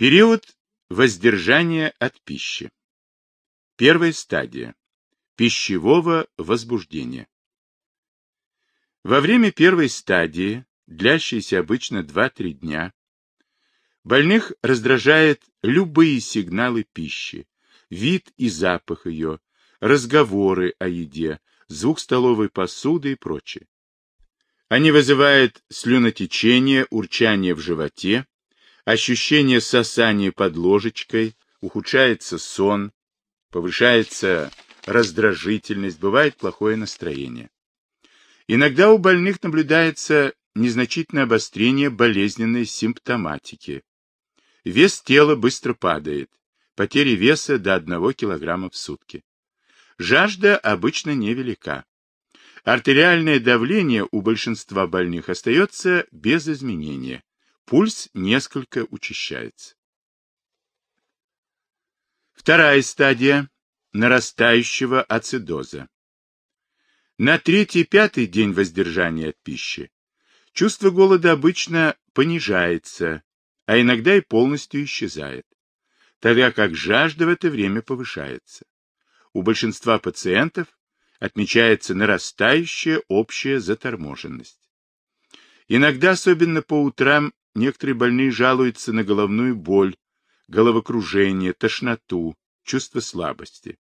Период воздержания от пищи. Первая стадия. Пищевого возбуждения. Во время первой стадии, длящейся обычно 2-3 дня, больных раздражает любые сигналы пищи, вид и запах ее, разговоры о еде, звук столовой посуды и прочее. Они вызывают слюнотечение, урчание в животе, ощущение сосания под ложечкой, ухудшается сон, повышается раздражительность, бывает плохое настроение. Иногда у больных наблюдается незначительное обострение болезненной симптоматики. Вес тела быстро падает, потеря веса до 1 кг в сутки. Жажда обычно невелика. Артериальное давление у большинства больных остается без изменения. Пульс несколько учащается. Вторая стадия нарастающего ацидоза. На третий-пятый день воздержания от пищи чувство голода обычно понижается, а иногда и полностью исчезает, тогда как жажда в это время повышается. У большинства пациентов отмечается нарастающая общая заторможенность. Иногда, особенно по утрам, некоторые больные жалуются на головную боль, головокружение, тошноту, чувство слабости.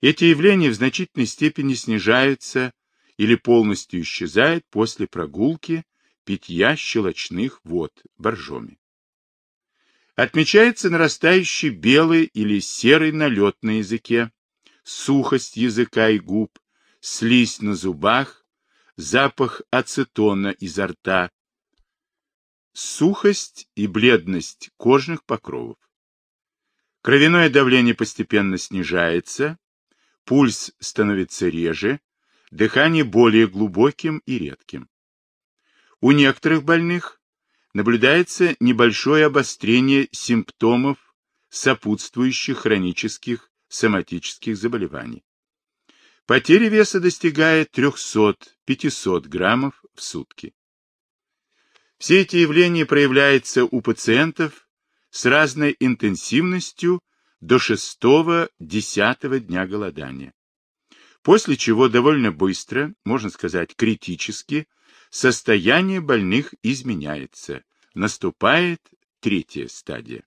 Эти явления в значительной степени снижаются или полностью исчезают после прогулки, питья щелочных вод боржоми. Отмечается нарастающий белый или серый налет на языке, сухость языка и губ, слизь на зубах, запах ацетона изо рта, сухость и бледность кожных покровов. Кровяное давление постепенно снижается, пульс становится реже, дыхание более глубоким и редким. У некоторых больных наблюдается небольшое обострение симптомов сопутствующих хронических соматических заболеваний. Потеря веса достигает 300-500 граммов в сутки. Все эти явления проявляются у пациентов с разной интенсивностью до 6-10 дня голодания. После чего довольно быстро, можно сказать критически, состояние больных изменяется. Наступает третья стадия.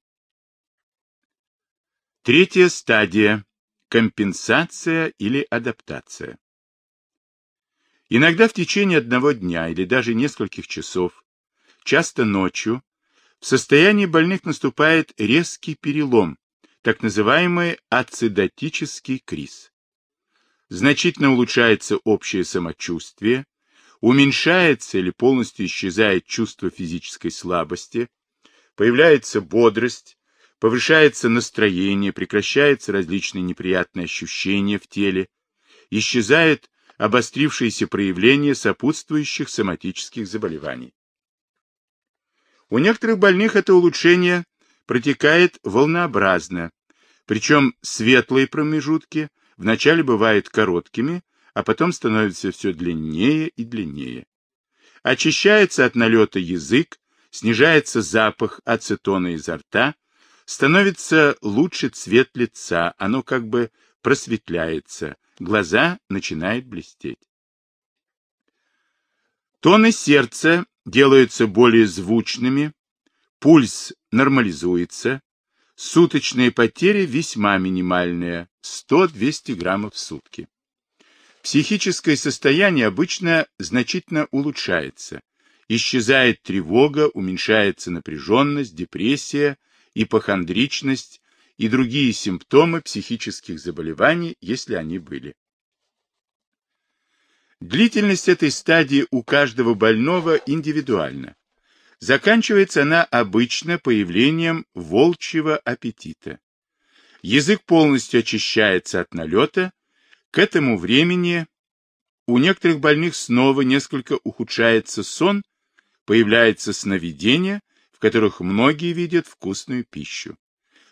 Третья стадия – компенсация или адаптация. Иногда в течение одного дня или даже нескольких часов, часто ночью, в состоянии больных наступает резкий перелом, так называемый ацидотический криз. Значительно улучшается общее самочувствие, уменьшается или полностью исчезает чувство физической слабости, появляется бодрость, повышается настроение, прекращаются различные неприятные ощущения в теле, исчезает обострившиеся проявления сопутствующих соматических заболеваний. У некоторых больных это улучшение протекает волнообразно, причем светлые промежутки вначале бывают короткими, а потом становятся все длиннее и длиннее. Очищается от налета язык, снижается запах ацетона изо рта, становится лучше цвет лица, оно как бы просветляется, глаза начинают блестеть. Тоны сердца делаются более звучными, пульс нормализуется, суточные потери весьма минимальные, 100-200 граммов в сутки. Психическое состояние обычно значительно улучшается, исчезает тревога, уменьшается напряженность, депрессия, ипохондричность и другие симптомы психических заболеваний, если они были. Длительность этой стадии у каждого больного индивидуальна. Заканчивается она обычно появлением волчьего аппетита. Язык полностью очищается от налета. К этому времени у некоторых больных снова несколько ухудшается сон, появляется сновидение, которых многие видят вкусную пищу.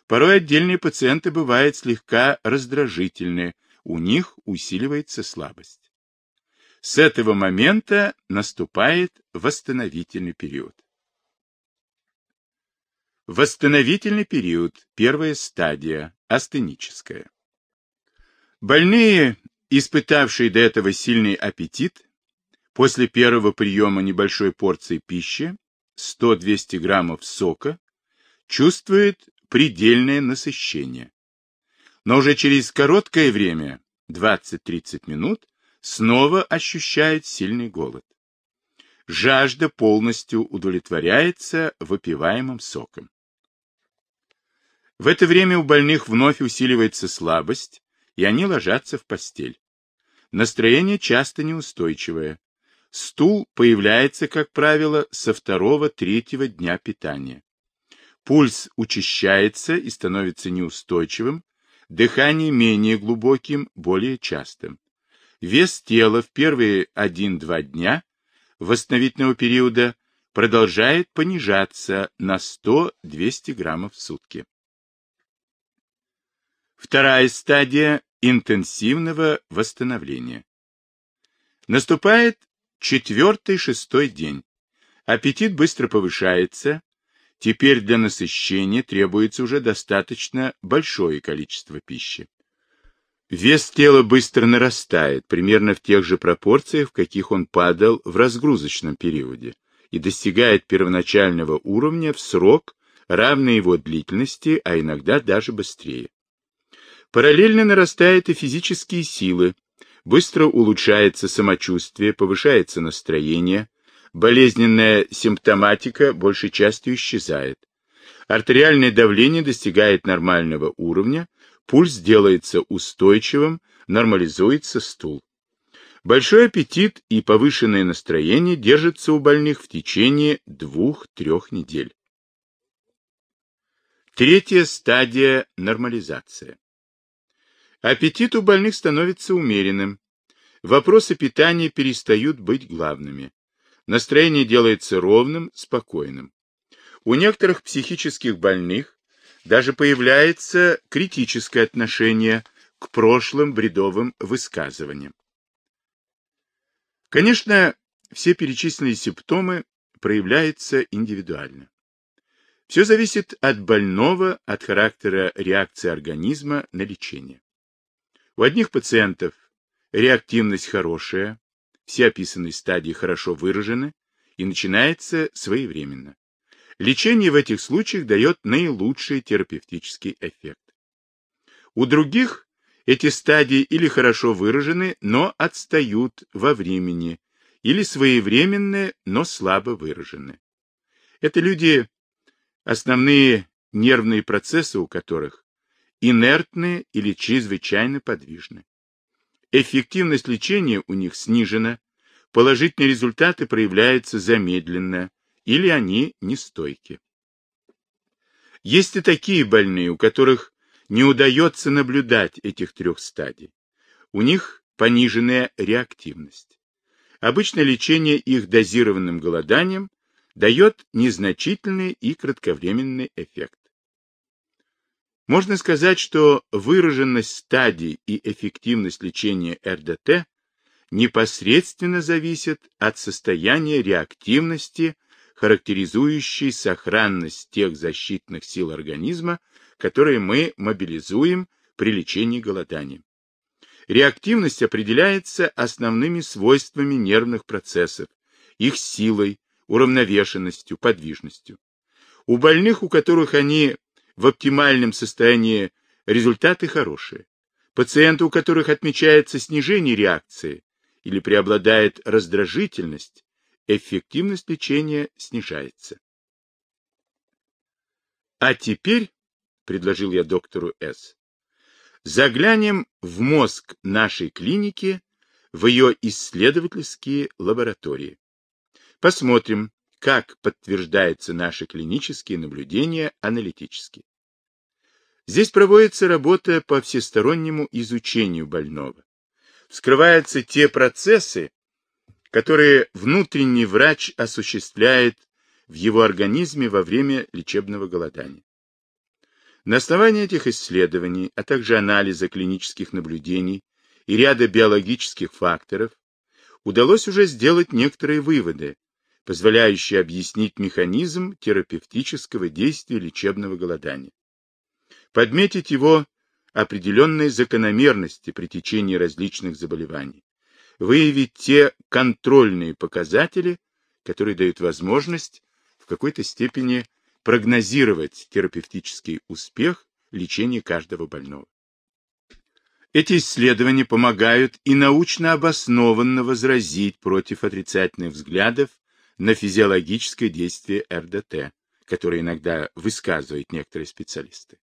Порой отдельные пациенты бывают слегка раздражительны, у них усиливается слабость. С этого момента наступает восстановительный период. Восстановительный период, первая стадия, астеническая. Больные, испытавшие до этого сильный аппетит, после первого приема небольшой порции пищи, 100-200 граммов сока, чувствуют предельное насыщение. Но уже через короткое время, 20-30 минут, снова ощущает сильный голод. Жажда полностью удовлетворяется выпиваемым соком. В это время у больных вновь усиливается слабость, и они ложатся в постель. Настроение часто неустойчивое. Стул появляется, как правило, со второго-третьего дня питания. Пульс учащается и становится неустойчивым, дыхание менее глубоким, более частым. Вес тела в первые 1-2 дня восстановительного периода продолжает понижаться на 100-200 граммов в сутки. Вторая стадия интенсивного восстановления. Наступает четвертый-шестой день. Аппетит быстро повышается. Теперь для насыщения требуется уже достаточно большое количество пищи. Вес тела быстро нарастает, примерно в тех же пропорциях, в каких он падал в разгрузочном периоде, и достигает первоначального уровня в срок, равный его длительности, а иногда даже быстрее. Параллельно нарастают и физические силы, быстро улучшается самочувствие, повышается настроение, болезненная симптоматика большей частью исчезает. Артериальное давление достигает нормального уровня, Пульс делается устойчивым, нормализуется стул. Большой аппетит и повышенное настроение держатся у больных в течение двух-трех недель. Третья стадия – нормализация. Аппетит у больных становится умеренным. Вопросы питания перестают быть главными. Настроение делается ровным, спокойным. У некоторых психических больных даже появляется критическое отношение к прошлым бредовым высказываниям. Конечно, все перечисленные симптомы проявляются индивидуально. Все зависит от больного, от характера реакции организма на лечение. У одних пациентов реактивность хорошая, все описанные стадии хорошо выражены и начинается своевременно. Лечение в этих случаях дает наилучший терапевтический эффект. У других эти стадии или хорошо выражены, но отстают во времени, или своевременные, но слабо выражены. Это люди, основные нервные процессы у которых инертны или чрезвычайно подвижны. Эффективность лечения у них снижена, положительные результаты проявляются замедленно, или они нестойки. Есть и такие больные, у которых не удается наблюдать этих трех стадий. У них пониженная реактивность. Обычно лечение их дозированным голоданием дает незначительный и кратковременный эффект. Можно сказать, что выраженность стадий и эффективность лечения РДТ непосредственно зависят от состояния реактивности характеризующий сохранность тех защитных сил организма, которые мы мобилизуем при лечении голодания. Реактивность определяется основными свойствами нервных процессов, их силой, уравновешенностью, подвижностью. У больных, у которых они в оптимальном состоянии, результаты хорошие. Пациенты, у которых отмечается снижение реакции или преобладает раздражительность, эффективность лечения снижается. А теперь, предложил я доктору С, заглянем в мозг нашей клиники, в ее исследовательские лаборатории. Посмотрим, как подтверждаются наши клинические наблюдения аналитически. Здесь проводится работа по всестороннему изучению больного. Вскрываются те процессы, которые внутренний врач осуществляет в его организме во время лечебного голодания. На основании этих исследований, а также анализа клинических наблюдений и ряда биологических факторов, удалось уже сделать некоторые выводы, позволяющий объяснить механизм терапевтического действия лечебного голодания. Подметить его определенные закономерности при течении различных заболеваний, выявить те контрольные показатели, которые дают возможность в какой-то степени прогнозировать терапевтический успех лечения каждого больного. Эти исследования помогают и научно обоснованно возразить против отрицательных взглядов на физиологическое действие РДТ, которое иногда высказывают некоторые специалисты.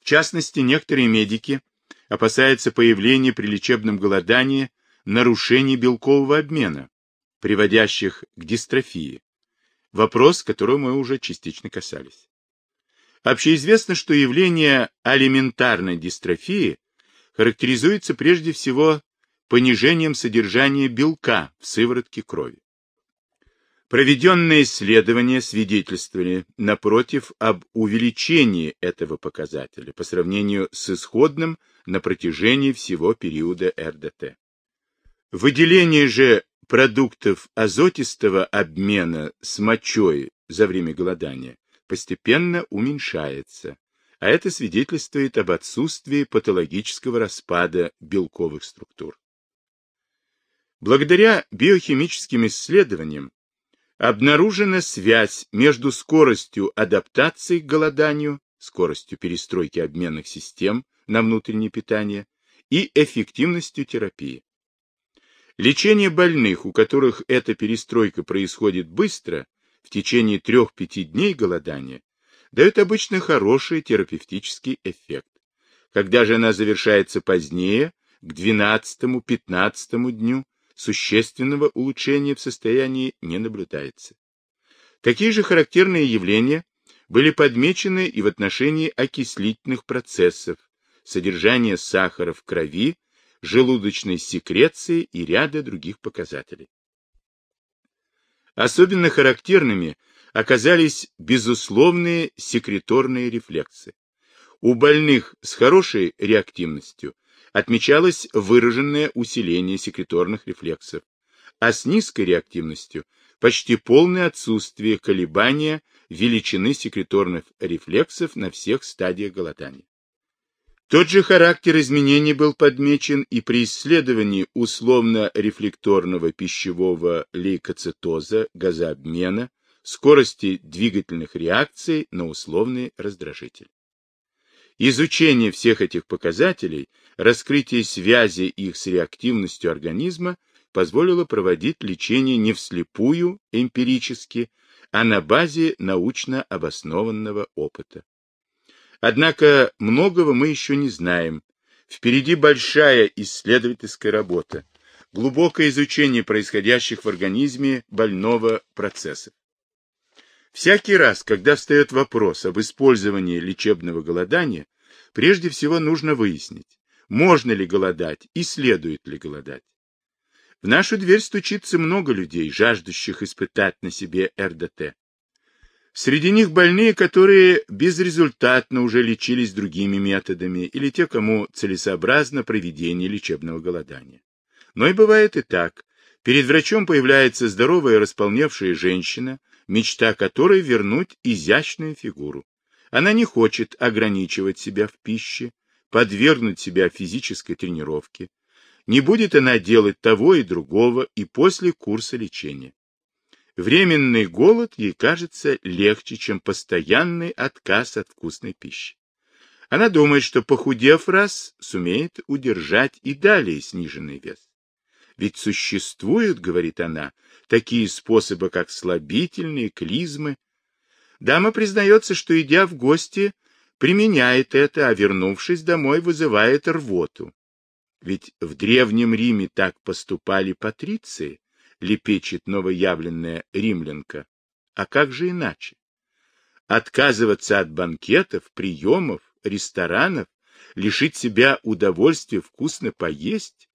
В частности, некоторые медики опасаются появления при лечебном голодании нарушений белкового обмена, приводящих к дистрофии, вопрос, которого мы уже частично касались. Общеизвестно, что явление алиментарной дистрофии характеризуется прежде всего понижением содержания белка в сыворотке крови. Проведенные исследования свидетельствовали, напротив, об увеличении этого показателя по сравнению с исходным на протяжении всего периода РДТ. Выделение же продуктов азотистого обмена с мочой за время голодания постепенно уменьшается, а это свидетельствует об отсутствии патологического распада белковых структур. Благодаря биохимическим исследованиям обнаружена связь между скоростью адаптации к голоданию, скоростью перестройки обменных систем на внутреннее питание и эффективностью терапии. Лечение больных, у которых эта перестройка происходит быстро, в течение 3-5 дней голодания, дает обычно хороший терапевтический эффект. Когда же она завершается позднее, к 12-15 дню, существенного улучшения в состоянии не наблюдается. Такие же характерные явления были подмечены и в отношении окислительных процессов, содержания сахара в крови, желудочной секреции и ряда других показателей. Особенно характерными оказались безусловные секреторные рефлексы. У больных с хорошей реактивностью отмечалось выраженное усиление секреторных рефлексов, а с низкой реактивностью почти полное отсутствие колебания величины секреторных рефлексов на всех стадиях голодания. Тот же характер изменений был подмечен и при исследовании условно-рефлекторного пищевого лейкоцитоза, газообмена, скорости двигательных реакций на условный раздражитель. Изучение всех этих показателей, раскрытие связи их с реактивностью организма позволило проводить лечение не вслепую, эмпирически, а на базе научно обоснованного опыта. Однако многого мы еще не знаем. Впереди большая исследовательская работа, глубокое изучение происходящих в организме больного процессов. Всякий раз, когда встает вопрос об использовании лечебного голодания, прежде всего нужно выяснить, можно ли голодать и следует ли голодать. В нашу дверь стучится много людей, жаждущих испытать на себе РДТ. Среди них больные, которые безрезультатно уже лечились другими методами, или те, кому целесообразно проведение лечебного голодания. Но и бывает и так. Перед врачом появляется здоровая располневшая женщина, мечта которой вернуть изящную фигуру. Она не хочет ограничивать себя в пище, подвергнуть себя физической тренировке. Не будет она делать того и другого и после курса лечения. Временный голод ей кажется легче, чем постоянный отказ от вкусной пищи. Она думает, что, похудев раз, сумеет удержать и далее сниженный вес. Ведь существуют, говорит она, такие способы, как слабительные, клизмы. Дама признается, что, идя в гости, применяет это, а вернувшись домой, вызывает рвоту. Ведь в Древнем Риме так поступали патриции, лепечет новоявленная римлянка. А как же иначе? Отказываться от банкетов, приемов, ресторанов, лишить себя удовольствия вкусно поесть?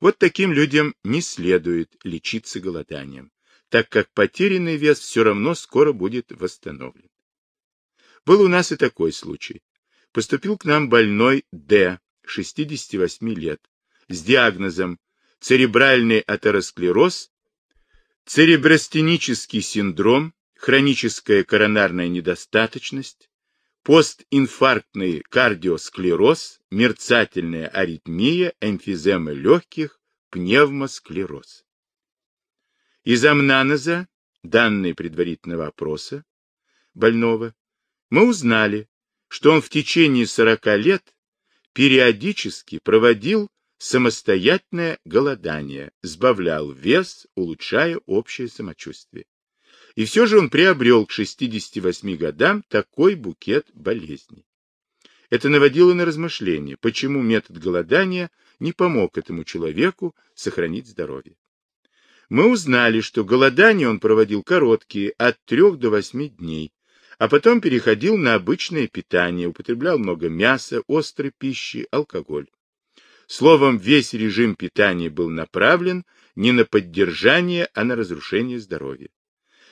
Вот таким людям не следует лечиться голоданием, так как потерянный вес все равно скоро будет восстановлен. Был у нас и такой случай. Поступил к нам больной Д, 68 лет, с диагнозом церебральный атеросклероз церебростенический синдром, хроническая коронарная недостаточность, постинфарктный кардиосклероз, мерцательная аритмия, эмфиземы легких, пневмосклероз. Из амнанеза, данные предварительного опроса больного, мы узнали, что он в течение 40 лет периодически проводил самостоятельное голодание, сбавлял вес, улучшая общее самочувствие. И все же он приобрел к 68 годам такой букет болезней. Это наводило на размышления, почему метод голодания не помог этому человеку сохранить здоровье. Мы узнали, что голодание он проводил короткие, от 3 до 8 дней, а потом переходил на обычное питание, употреблял много мяса, острой пищи, алкоголь. Словом, весь режим питания был направлен не на поддержание, а на разрушение здоровья.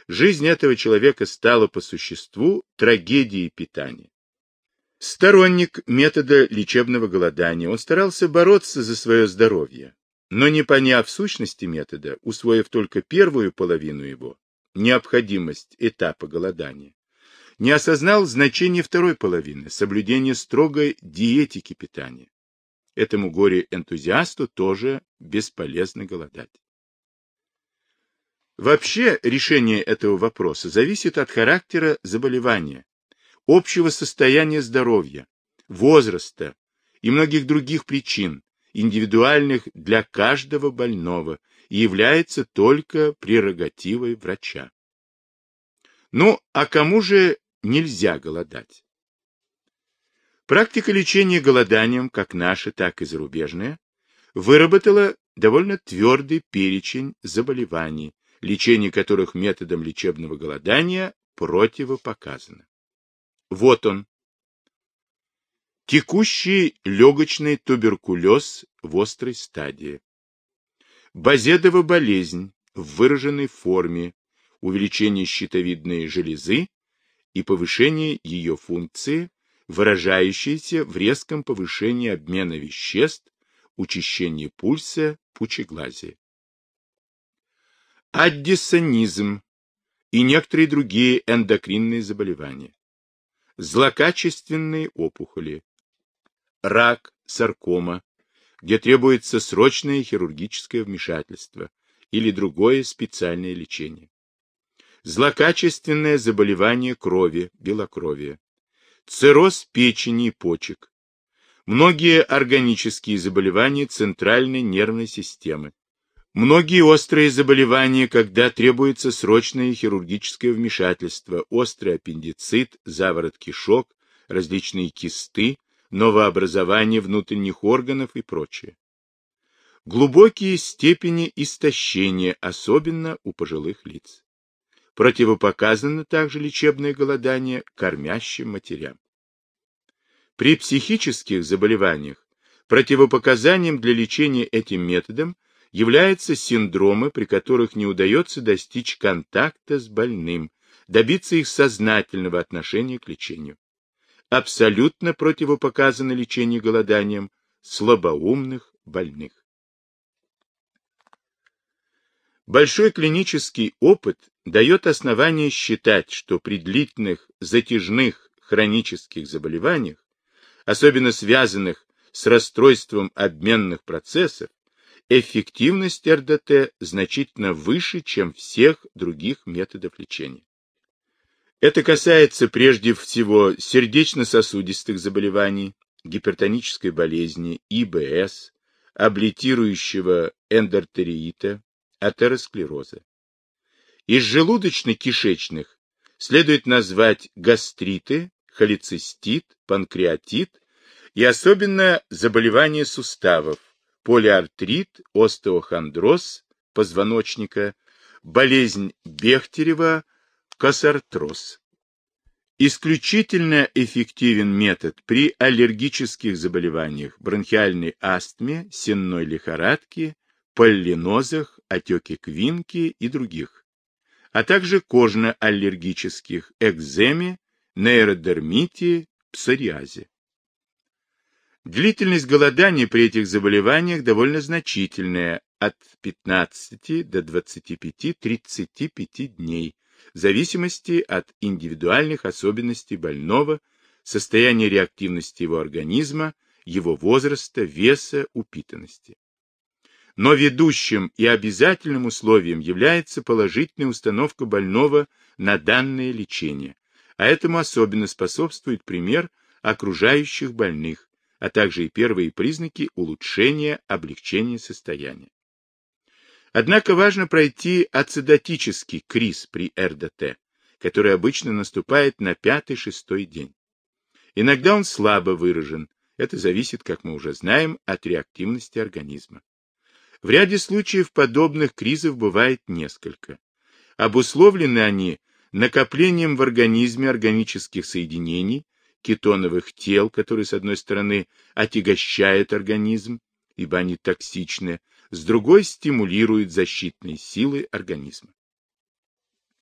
Жизнь этого человека стала по существу трагедией питания. Сторонник метода лечебного голодания, он старался бороться за свое здоровье, но не поняв сущности метода, усвоив только первую половину его, необходимость этапа голодания, не осознал значение второй половины, соблюдения строгой диетики питания. Этому горе-энтузиасту тоже бесполезно голодать. Вообще решение этого вопроса зависит от характера заболевания, общего состояния здоровья, возраста и многих других причин, индивидуальных для каждого больного, и является только прерогативой врача. Ну, а кому же нельзя голодать? Практика лечения голоданием, как наша, так и зарубежная, выработала довольно твердый перечень заболеваний, лечение которых методом лечебного голодания противопоказано. Вот он. Текущий легочный туберкулез в острой стадии. Базедова болезнь в выраженной форме, увеличение щитовидной железы и повышение ее функции, выражающееся в резком повышении обмена веществ, учащении пульса, пучеглазия аддисонизм и некоторые другие эндокринные заболевания, злокачественные опухоли, рак, саркома, где требуется срочное хирургическое вмешательство или другое специальное лечение, злокачественное заболевание крови, белокровие, цирроз печени и почек, многие органические заболевания центральной нервной системы, Многие острые заболевания, когда требуется срочное хирургическое вмешательство, острый аппендицит, заворот кишок, различные кисты, новообразование внутренних органов и прочее. Глубокие степени истощения, особенно у пожилых лиц. Противопоказано также лечебное голодание кормящим матерям. При психических заболеваниях противопоказанием для лечения этим методом являются синдромы, при которых не удается достичь контакта с больным, добиться их сознательного отношения к лечению. Абсолютно противопоказано лечение голоданием слабоумных больных. Большой клинический опыт дает основание считать, что при длительных затяжных хронических заболеваниях, особенно связанных с расстройством обменных процессов, эффективность РДТ значительно выше, чем всех других методов лечения. Это касается прежде всего сердечно-сосудистых заболеваний, гипертонической болезни, ИБС, облитирующего эндортериита, атеросклероза. Из желудочно-кишечных следует назвать гастриты, холецистит, панкреатит и особенно заболевания суставов, полиартрит, остеохондроз позвоночника, болезнь Бехтерева, косартроз. Исключительно эффективен метод при аллергических заболеваниях, бронхиальной астме, сенной лихорадке, полинозах, отеке квинки и других, а также кожно-аллергических экземе, нейродермите, псориазе. Длительность голодания при этих заболеваниях довольно значительная, от 15 до 25-35 дней, в зависимости от индивидуальных особенностей больного, состояния реактивности его организма, его возраста, веса, упитанности. Но ведущим и обязательным условием является положительная установка больного на данное лечение, а этому особенно способствует пример окружающих больных, а также и первые признаки улучшения, облегчения состояния. Однако важно пройти ацидотический криз при РДТ, который обычно наступает на пятый-шестой день. Иногда он слабо выражен, это зависит, как мы уже знаем, от реактивности организма. В ряде случаев подобных кризов бывает несколько. Обусловлены они накоплением в организме органических соединений, кетоновых тел, которые, с одной стороны, отягощают организм, ибо они токсичны, с другой стимулируют защитные силы организма.